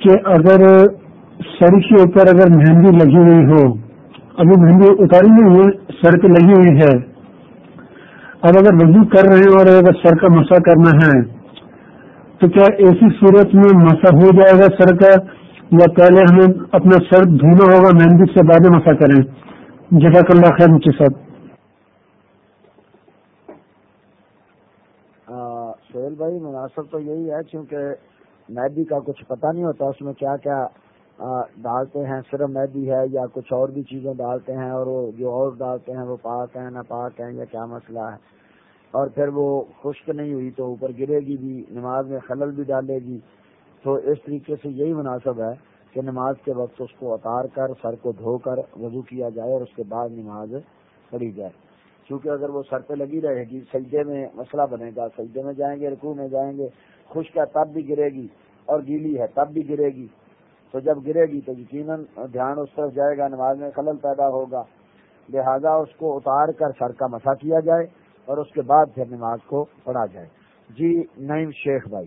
کہ اگر سر کے اوپر اگر مہندی لگی ہوئی ہو ابھی مہندی اتاری نہیں ہوئی سر پہ لگی ہوئی ہے۔ اب اگر وضو کر رہے ہیں اور اگر سر کا مسا کرنا ہے، تو کیا ایسی صورت میں مسا ہو جائے گا سر کا؟ یا پہلے ہمیں اپنا سر دھونا ہوگا، مہندی سے بعد مسا کریں؟ جزاک اللہ خیر مجھے صاحب۔ سہیل بھائی، مناسب تو یہی ہے کیونکہ میدی کا کچھ پتہ نہیں ہوتا، اس میں کیا کیا ڈالتے ہیں، صرف میدی ہے یا کچھ اور بھی چیزیں ڈالتے ہیں اور وہ جو اور ڈالتے ہیں وہ پاک ہیں، نہ پاک ہیں یا کیا مسئلہ ہے۔ اور پھر وہ خشک نہیں ہوئی تو اوپر گرے گی بھی، نماز میں خلل بھی ڈالے گی۔ تو اس طریقے سے یہی مناسب ہے کہ نماز کے وقت اس کو اتار کر، سر کو دھو کر وضو کیا جائے اور اس کے بعد نماز پڑھی جائے۔ کیونکہ اگر وہ سر پہ لگی رہے گی، سجدے میں مسئلہ بنے گا، سجدے میں جائیں گے، رکوع میں جائیں گے، خشک ہے تب بھی گرے گی۔ اور گیلی ہے، تب بھی گرے گی۔ تو جب گرے گی تو یقیناً دھیان اس طرف جائے گا، نماز میں خلل پیدا ہوگا۔ لہذا اس کو اتار کر سر کا مسا کیا جائے اور اس کے بعد پھر نماز کو پڑھا جائے۔ جی نعیم شیخ بھائی۔